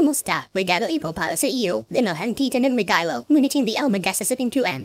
Kumusta? Regalo ipo para sa iyo. Dinahan tita ng regalo. Ngunit hindi ako magasasapin 2M.